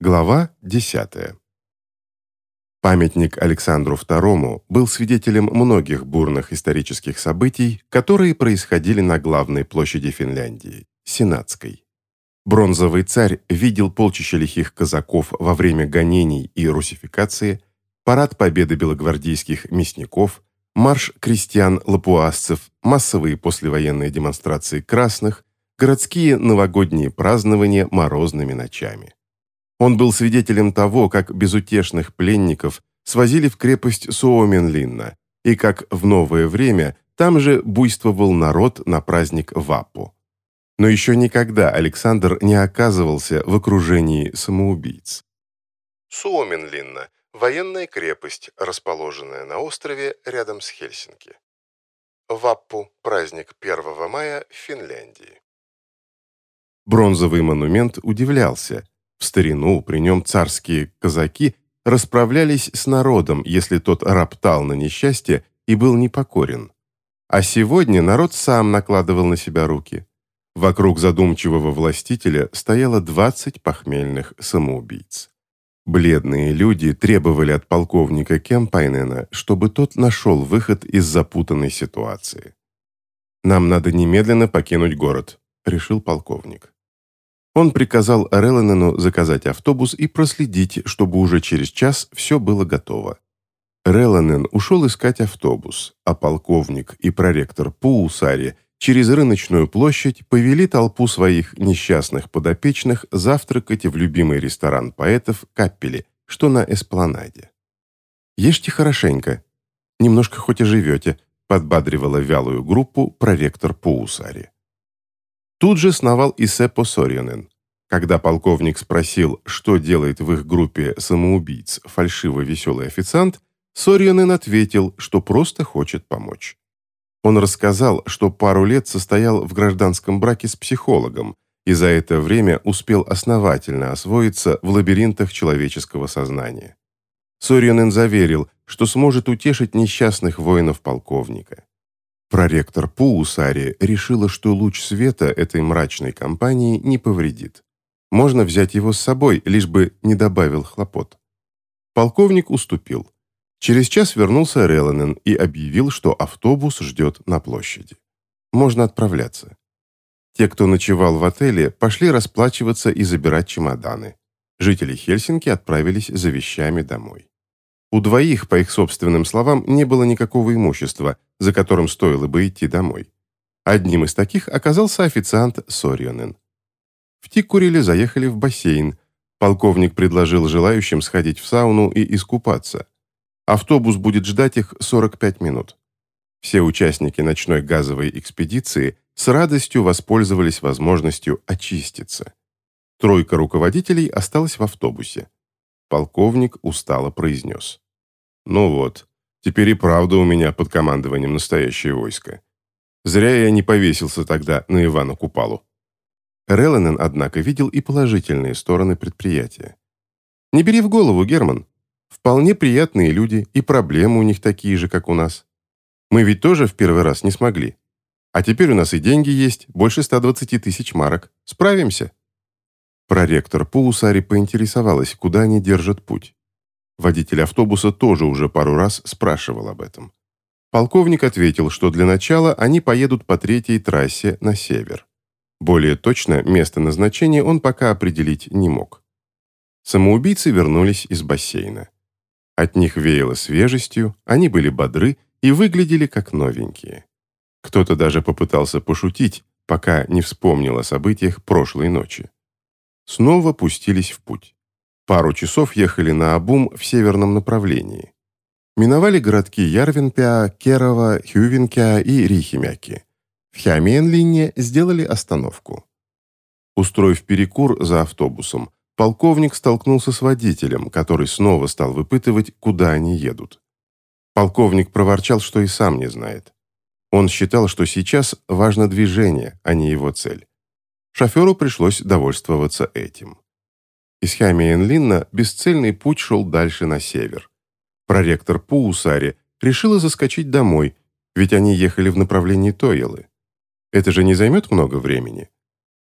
Глава 10. Памятник Александру II был свидетелем многих бурных исторических событий, которые происходили на главной площади Финляндии – Сенатской. Бронзовый царь видел полчища лихих казаков во время гонений и русификации, парад победы белогвардейских мясников, марш крестьян-лапуасцев, массовые послевоенные демонстрации красных, городские новогодние празднования морозными ночами. Он был свидетелем того, как безутешных пленников свозили в крепость Суоменлинна, и как в новое время там же буйствовал народ на праздник Вапу. Но еще никогда Александр не оказывался в окружении самоубийц. Суоменлинна – военная крепость, расположенная на острове рядом с Хельсинки. Ваппу – праздник 1 мая в Финляндии. Бронзовый монумент удивлялся – в старину при нем царские казаки расправлялись с народом, если тот роптал на несчастье и был непокорен. А сегодня народ сам накладывал на себя руки. Вокруг задумчивого властителя стояло 20 похмельных самоубийц. Бледные люди требовали от полковника Кемпайнена, чтобы тот нашел выход из запутанной ситуации. «Нам надо немедленно покинуть город», — решил полковник. Он приказал Реланену заказать автобус и проследить, чтобы уже через час все было готово. Реланен ушел искать автобус, а полковник и проректор Пуусари через рыночную площадь повели толпу своих несчастных подопечных завтракать в любимый ресторан поэтов Каппели, что на Эспланаде. «Ешьте хорошенько, немножко хоть и живете», подбадривала вялую группу проректор Пуусари. Тут же сновал и Сеппо Сорьонен. Когда полковник спросил, что делает в их группе самоубийц фальшивый веселый официант, Сорьонен ответил, что просто хочет помочь. Он рассказал, что пару лет состоял в гражданском браке с психологом и за это время успел основательно освоиться в лабиринтах человеческого сознания. Сорьонен заверил, что сможет утешить несчастных воинов полковника. Проректор Пуусари решила, что луч света этой мрачной компании не повредит. Можно взять его с собой, лишь бы не добавил хлопот. Полковник уступил. Через час вернулся Реланен и объявил, что автобус ждет на площади. Можно отправляться. Те, кто ночевал в отеле, пошли расплачиваться и забирать чемоданы. Жители Хельсинки отправились за вещами домой. У двоих, по их собственным словам, не было никакого имущества, за которым стоило бы идти домой. Одним из таких оказался официант Сорьонен. В Тиккуриле заехали в бассейн. Полковник предложил желающим сходить в сауну и искупаться. Автобус будет ждать их 45 минут. Все участники ночной газовой экспедиции с радостью воспользовались возможностью очиститься. Тройка руководителей осталась в автобусе. Полковник устало произнес. «Ну вот, теперь и правда у меня под командованием настоящее войско. Зря я не повесился тогда на Ивана Купалу». Реланен, однако, видел и положительные стороны предприятия. «Не бери в голову, Герман. Вполне приятные люди, и проблемы у них такие же, как у нас. Мы ведь тоже в первый раз не смогли. А теперь у нас и деньги есть, больше 120 тысяч марок. Справимся». Проректор Пулусари поинтересовалась, куда они держат путь. Водитель автобуса тоже уже пару раз спрашивал об этом. Полковник ответил, что для начала они поедут по третьей трассе на север. Более точно место назначения он пока определить не мог. Самоубийцы вернулись из бассейна. От них веяло свежестью, они были бодры и выглядели как новенькие. Кто-то даже попытался пошутить, пока не вспомнил о событиях прошлой ночи снова пустились в путь. Пару часов ехали на Абум в северном направлении. Миновали городки Ярвинпя, Керова, Хювинкя и Рихимяки. В Хямиенлине сделали остановку. Устроив перекур за автобусом, полковник столкнулся с водителем, который снова стал выпытывать, куда они едут. Полковник проворчал, что и сам не знает. Он считал, что сейчас важно движение, а не его цель. Шоферу пришлось довольствоваться этим. Из Хямиенлинна бесцельный путь шел дальше на север. Проректор Пуусари решила заскочить домой, ведь они ехали в направлении Тойлы. Это же не займет много времени.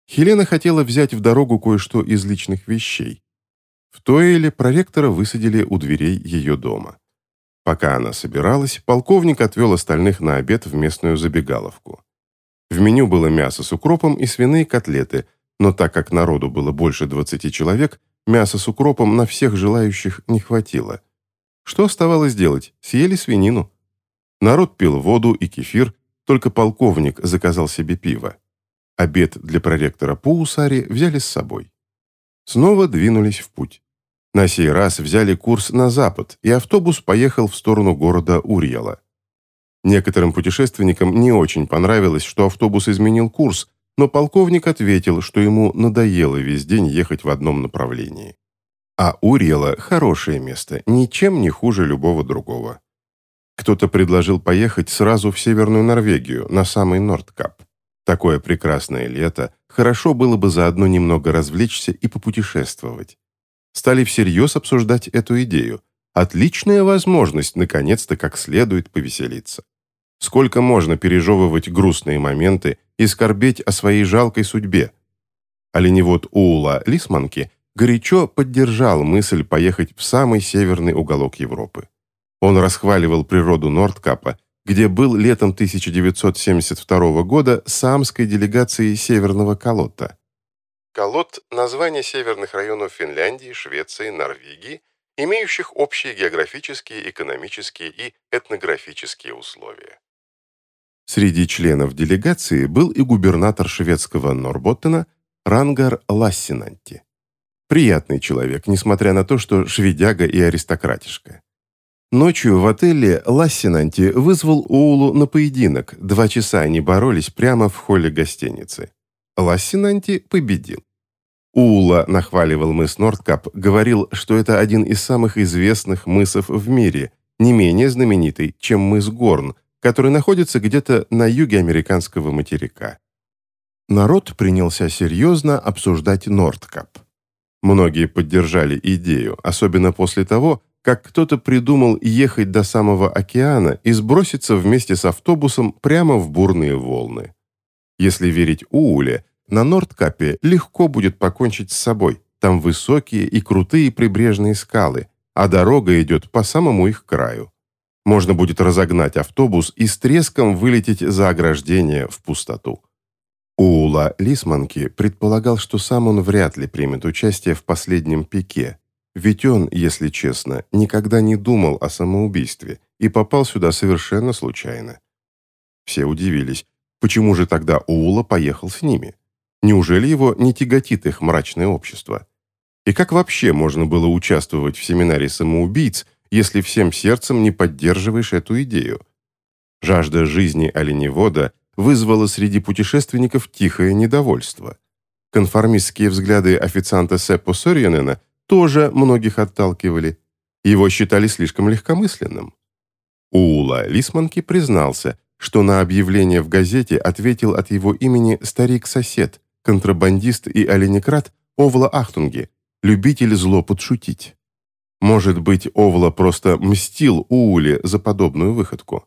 Хелена хотела взять в дорогу кое-что из личных вещей. В Тоэле проректора высадили у дверей ее дома. Пока она собиралась, полковник отвел остальных на обед в местную забегаловку. В меню было мясо с укропом и свиные котлеты, но так как народу было больше 20 человек, мяса с укропом на всех желающих не хватило. Что оставалось делать? Съели свинину. Народ пил воду и кефир, только полковник заказал себе пиво. Обед для проректора Паусари взяли с собой. Снова двинулись в путь. На сей раз взяли курс на запад, и автобус поехал в сторону города Урьяла. Некоторым путешественникам не очень понравилось, что автобус изменил курс, но полковник ответил, что ему надоело весь день ехать в одном направлении. А Урьяла – хорошее место, ничем не хуже любого другого. Кто-то предложил поехать сразу в Северную Норвегию, на самый Нордкап. Такое прекрасное лето, хорошо было бы заодно немного развлечься и попутешествовать. Стали всерьез обсуждать эту идею. Отличная возможность, наконец-то, как следует повеселиться. Сколько можно пережевывать грустные моменты и скорбеть о своей жалкой судьбе? Оленевод Уула Лисманки горячо поддержал мысль поехать в самый северный уголок Европы. Он расхваливал природу Нордкапа, где был летом 1972 года самской делегацией Северного Колотта. Колотт – название северных районов Финляндии, Швеции, Норвегии, имеющих общие географические, экономические и этнографические условия. Среди членов делегации был и губернатор шведского Норботтена Рангар Лассинанти. Приятный человек, несмотря на то, что шведяга и аристократишка. Ночью в отеле Лассинанти вызвал Оулу на поединок. Два часа они боролись прямо в холле гостиницы. Лассинанти победил. Уула нахваливал мыс Нордкап, говорил, что это один из самых известных мысов в мире, не менее знаменитый, чем мыс Горн, который находится где-то на юге американского материка. Народ принялся серьезно обсуждать Нордкап. Многие поддержали идею, особенно после того, как кто-то придумал ехать до самого океана и сброситься вместе с автобусом прямо в бурные волны. Если верить Ууле, на Нордкапе легко будет покончить с собой. Там высокие и крутые прибрежные скалы, а дорога идет по самому их краю. Можно будет разогнать автобус и с треском вылететь за ограждение в пустоту. Уула Лисманки предполагал, что сам он вряд ли примет участие в последнем пике, ведь он, если честно, никогда не думал о самоубийстве и попал сюда совершенно случайно. Все удивились, почему же тогда Уула поехал с ними? Неужели его не тяготит их мрачное общество? И как вообще можно было участвовать в семинаре самоубийц, если всем сердцем не поддерживаешь эту идею? Жажда жизни оленевода вызвала среди путешественников тихое недовольство. Конформистские взгляды официанта Сеппо Сорьянена тоже многих отталкивали. Его считали слишком легкомысленным. Уула Лисманки признался, что на объявление в газете ответил от его имени старик-сосед, контрабандист и оленекрат Овла Ахтунги, любитель зло подшутить. Может быть, Овла просто мстил Ууле за подобную выходку.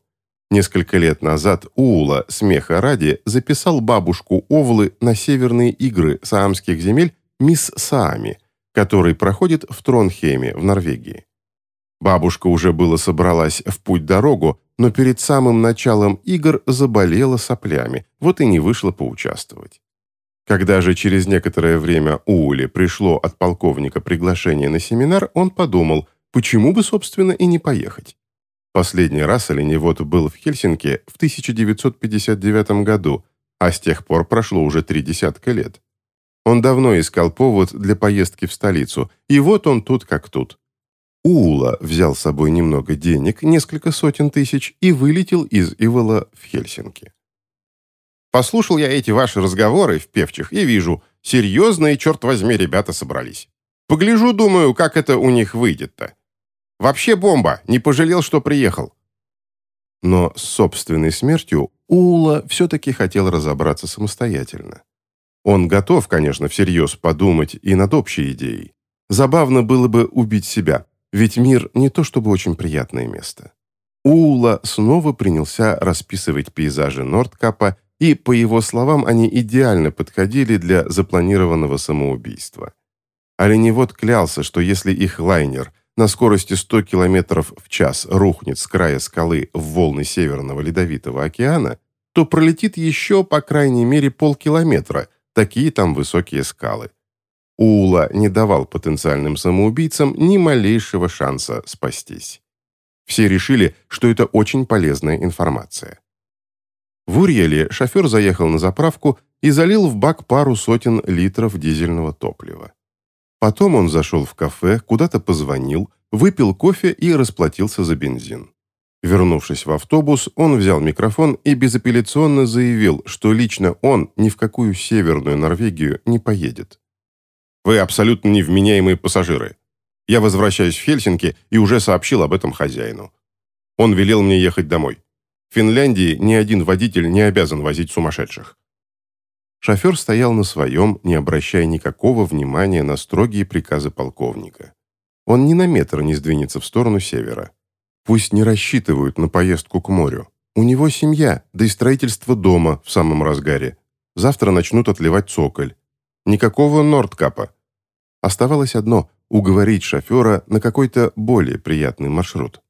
Несколько лет назад Уула, смеха ради, записал бабушку Овлы на северные игры саамских земель «Мисс Саами», который проходит в Тронхейме в Норвегии. Бабушка уже было собралась в путь-дорогу, но перед самым началом игр заболела соплями, вот и не вышла поучаствовать. Когда же через некоторое время Ууле пришло от полковника приглашение на семинар, он подумал, почему бы, собственно, и не поехать. Последний раз оленевод был в Хельсинки в 1959 году, а с тех пор прошло уже три десятка лет. Он давно искал повод для поездки в столицу, и вот он тут как тут. Уула взял с собой немного денег, несколько сотен тысяч, и вылетел из Ивола в Хельсинки. Послушал я эти ваши разговоры в певчих и вижу, серьезные, черт возьми, ребята собрались. Погляжу, думаю, как это у них выйдет-то. Вообще бомба, не пожалел, что приехал. Но с собственной смертью Уула все-таки хотел разобраться самостоятельно. Он готов, конечно, всерьез подумать и над общей идеей. Забавно было бы убить себя, ведь мир не то чтобы очень приятное место. Уула снова принялся расписывать пейзажи Нордкапа, и, по его словам, они идеально подходили для запланированного самоубийства. Оленевод клялся, что если их лайнер на скорости 100 км в час рухнет с края скалы в волны Северного Ледовитого океана, то пролетит еще, по крайней мере, полкилометра, такие там высокие скалы. Уула не давал потенциальным самоубийцам ни малейшего шанса спастись. Все решили, что это очень полезная информация. В Урьеле шофер заехал на заправку и залил в бак пару сотен литров дизельного топлива. Потом он зашел в кафе, куда-то позвонил, выпил кофе и расплатился за бензин. Вернувшись в автобус, он взял микрофон и безапелляционно заявил, что лично он ни в какую северную Норвегию не поедет. «Вы абсолютно невменяемые пассажиры. Я возвращаюсь в Хельсинки и уже сообщил об этом хозяину. Он велел мне ехать домой. В Финляндии ни один водитель не обязан возить сумасшедших. Шофер стоял на своем, не обращая никакого внимания на строгие приказы полковника. Он ни на метр не сдвинется в сторону севера. Пусть не рассчитывают на поездку к морю. У него семья, да и строительство дома в самом разгаре. Завтра начнут отливать цоколь. Никакого Нордкапа. Оставалось одно – уговорить шофера на какой-то более приятный маршрут.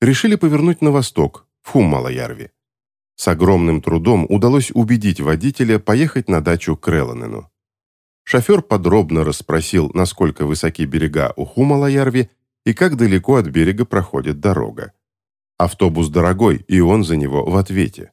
Решили повернуть на восток, в Хуммалаярви. С огромным трудом удалось убедить водителя поехать на дачу к Реланену. Шофер подробно расспросил, насколько высоки берега у Хумалаярви и как далеко от берега проходит дорога. Автобус дорогой, и он за него в ответе.